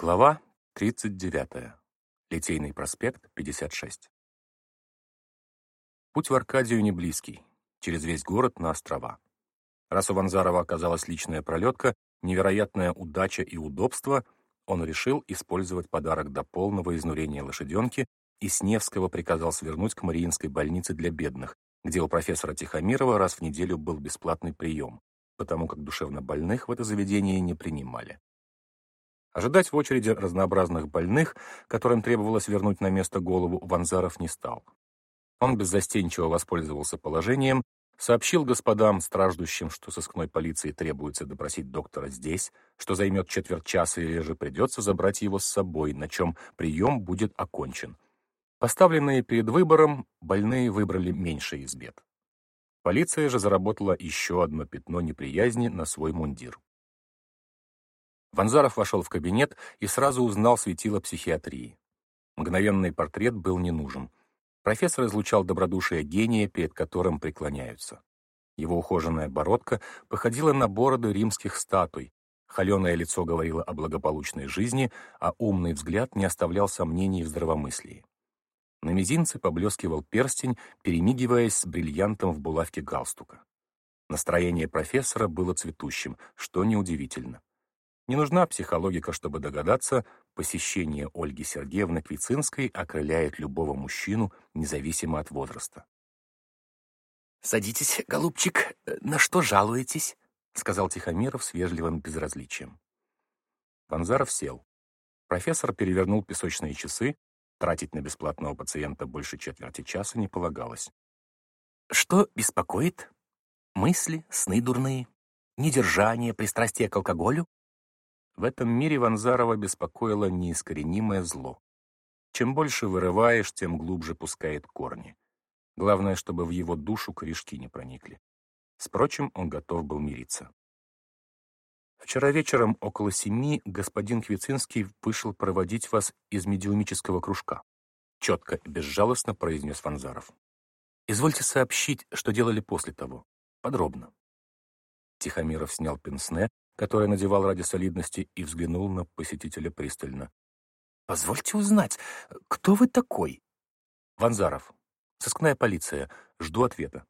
Глава 39. Литейный проспект, 56. Путь в Аркадию не близкий, через весь город на острова. Раз у Ванзарова оказалась личная пролетка, невероятная удача и удобство, он решил использовать подарок до полного изнурения лошаденки и с Невского приказал свернуть к Мариинской больнице для бедных, где у профессора Тихомирова раз в неделю был бесплатный прием, потому как душевно больных в это заведение не принимали. Ожидать в очереди разнообразных больных, которым требовалось вернуть на место голову, Ванзаров не стал. Он беззастенчиво воспользовался положением, сообщил господам, страждущим, что сыскной полиции требуется допросить доктора здесь, что займет четверть часа или же придется забрать его с собой, на чем прием будет окончен. Поставленные перед выбором, больные выбрали меньше из бед. Полиция же заработала еще одно пятно неприязни на свой мундир. Ванзаров вошел в кабинет и сразу узнал светило психиатрии. Мгновенный портрет был не нужен. Профессор излучал добродушие гения, перед которым преклоняются. Его ухоженная бородка походила на бороды римских статуй, холеное лицо говорило о благополучной жизни, а умный взгляд не оставлял сомнений в здравомыслии. На мизинце поблескивал перстень, перемигиваясь с бриллиантом в булавке галстука. Настроение профессора было цветущим, что неудивительно. Не нужна психологика, чтобы догадаться, посещение Ольги Сергеевны Квицинской окрыляет любого мужчину, независимо от возраста. «Садитесь, голубчик, на что жалуетесь?» — сказал Тихомиров с вежливым безразличием. Ванзаров сел. Профессор перевернул песочные часы, тратить на бесплатного пациента больше четверти часа не полагалось. «Что беспокоит? Мысли, сны дурные, недержание, пристрастие к алкоголю?» В этом мире Ванзарова беспокоило неискоренимое зло. Чем больше вырываешь, тем глубже пускает корни. Главное, чтобы в его душу корешки не проникли. Впрочем, он готов был мириться. Вчера вечером около семи господин Квицинский вышел проводить вас из медиумического кружка. Четко и безжалостно произнес Ванзаров. Извольте сообщить, что делали после того. Подробно. Тихомиров снял пенсне, которое надевал ради солидности, и взглянул на посетителя пристально. «Позвольте узнать, кто вы такой?» «Ванзаров. Сыскная полиция. Жду ответа».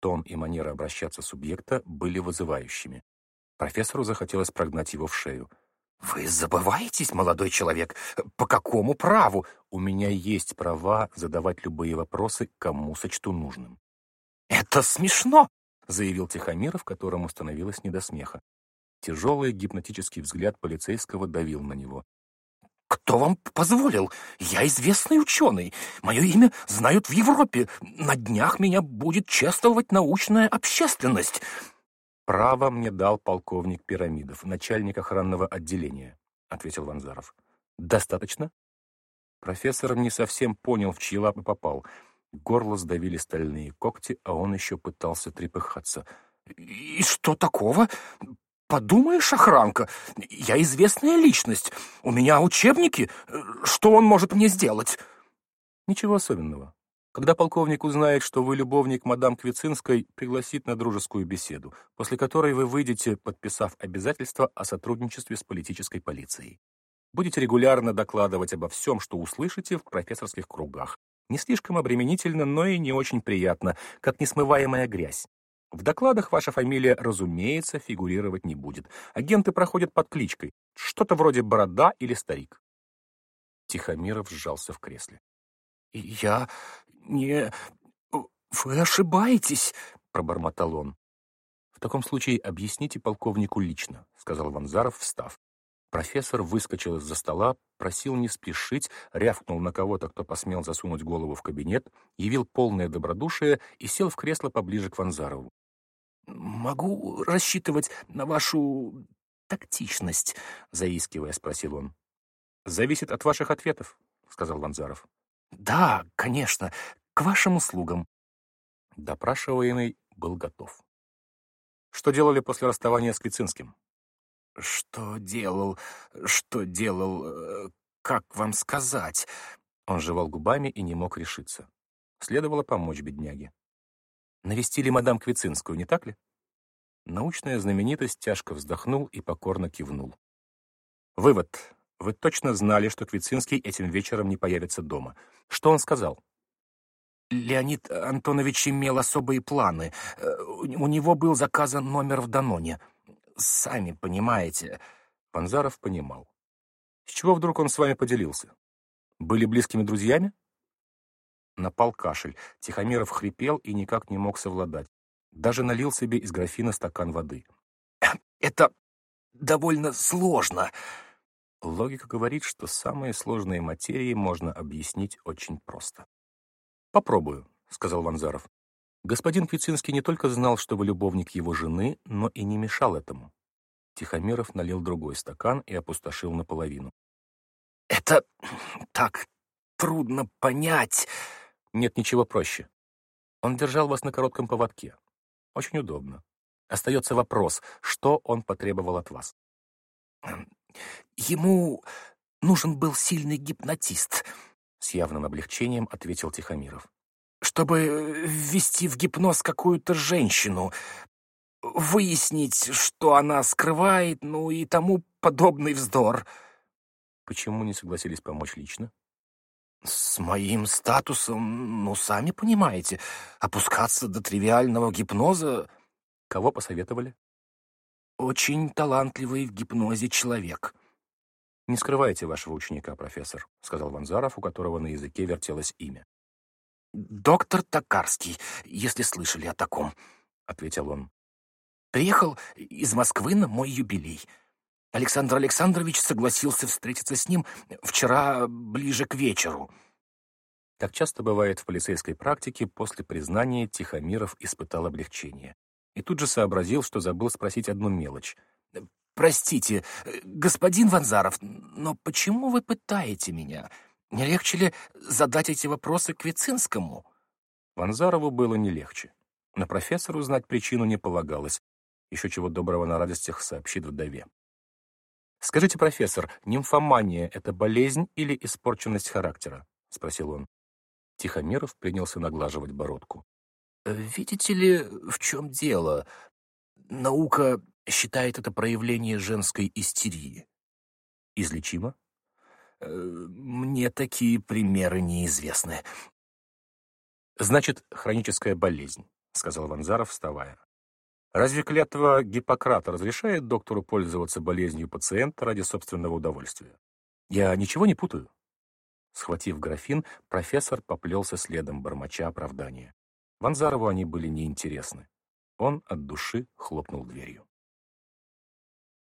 Тон и манера обращаться субъекта были вызывающими. Профессору захотелось прогнать его в шею. «Вы забываетесь, молодой человек? По какому праву?» «У меня есть права задавать любые вопросы, кому сочту нужным». «Это смешно!» — заявил Тихомиров, которому становилось не до смеха. Тяжелый гипнотический взгляд полицейского давил на него. «Кто вам позволил? Я известный ученый. Мое имя знают в Европе. На днях меня будет чествовать научная общественность». «Право мне дал полковник Пирамидов, начальник охранного отделения», — ответил Ванзаров. «Достаточно?» Профессор не совсем понял, в чьи лапы попал. Горло сдавили стальные когти, а он еще пытался трепыхаться. «И что такого? Подумаешь, охранка, я известная личность. У меня учебники. Что он может мне сделать? Ничего особенного. Когда полковник узнает, что вы любовник мадам Квицинской, пригласит на дружескую беседу, после которой вы выйдете, подписав обязательство о сотрудничестве с политической полицией. Будете регулярно докладывать обо всем, что услышите в профессорских кругах. Не слишком обременительно, но и не очень приятно, как несмываемая грязь. В докладах ваша фамилия, разумеется, фигурировать не будет. Агенты проходят под кличкой. Что-то вроде Борода или Старик. Тихомиров сжался в кресле. «Я не... Вы ошибаетесь», — пробормотал он. «В таком случае объясните полковнику лично», — сказал Ванзаров, встав. Профессор выскочил из-за стола, просил не спешить, рявкнул на кого-то, кто посмел засунуть голову в кабинет, явил полное добродушие и сел в кресло поближе к Ванзарову. «Могу рассчитывать на вашу тактичность?» — заискивая, спросил он. «Зависит от ваших ответов», — сказал Ванзаров. «Да, конечно, к вашим услугам». Допрашиваемый был готов. «Что делали после расставания с Клицинским?» «Что делал? Что делал? Э, как вам сказать?» Он жевал губами и не мог решиться. Следовало помочь бедняге. Навестили мадам Квицинскую, не так ли? Научная знаменитость тяжко вздохнул и покорно кивнул. Вывод. Вы точно знали, что Квицинский этим вечером не появится дома. Что он сказал? Леонид Антонович имел особые планы. Э, у него был заказан номер в Даноне. Сами понимаете. Ванзаров понимал. С чего вдруг он с вами поделился? Были близкими друзьями? Напал кашель. Тихомиров хрипел и никак не мог совладать. Даже налил себе из графина стакан воды. «Это довольно сложно», Логика говорит, что самые сложные материи можно объяснить очень просто. «Попробую», — сказал Ванзаров. Господин Квицинский не только знал, что вы любовник его жены, но и не мешал этому. Тихомиров налил другой стакан и опустошил наполовину. «Это так трудно понять!» «Нет ничего проще. Он держал вас на коротком поводке. Очень удобно. Остается вопрос, что он потребовал от вас?» Ему нужен был сильный гипнотист, с явным облегчением ответил Тихомиров. Чтобы ввести в гипноз какую-то женщину, выяснить, что она скрывает, ну и тому подобный вздор. Почему не согласились помочь лично? С моим статусом, ну, сами понимаете, опускаться до тривиального гипноза... Кого посоветовали? Очень талантливый в гипнозе человек. «Не скрывайте вашего ученика, профессор», — сказал Ванзаров, у которого на языке вертелось имя. «Доктор Токарский, если слышали о таком», — ответил он. «Приехал из Москвы на мой юбилей. Александр Александрович согласился встретиться с ним вчера ближе к вечеру». Так часто бывает в полицейской практике, после признания Тихомиров испытал облегчение. И тут же сообразил, что забыл спросить одну мелочь — «Простите, господин Ванзаров, но почему вы пытаете меня? Не легче ли задать эти вопросы Квицинскому?» Ванзарову было не легче. На профессору знать причину не полагалось. Еще чего доброго на радостях сообщит вдове. «Скажите, профессор, нимфомания — это болезнь или испорченность характера?» — спросил он. Тихомиров принялся наглаживать бородку. «Видите ли, в чем дело? Наука считает это проявление женской истерии. Излечимо? Э, мне такие примеры неизвестны. Значит, хроническая болезнь, сказал Ванзаров, вставая. Разве клятва Гиппократа разрешает доктору пользоваться болезнью пациента ради собственного удовольствия? Я ничего не путаю. Схватив графин, профессор поплелся следом, бормоча оправдания. Ванзарову они были неинтересны. Он от души хлопнул дверью.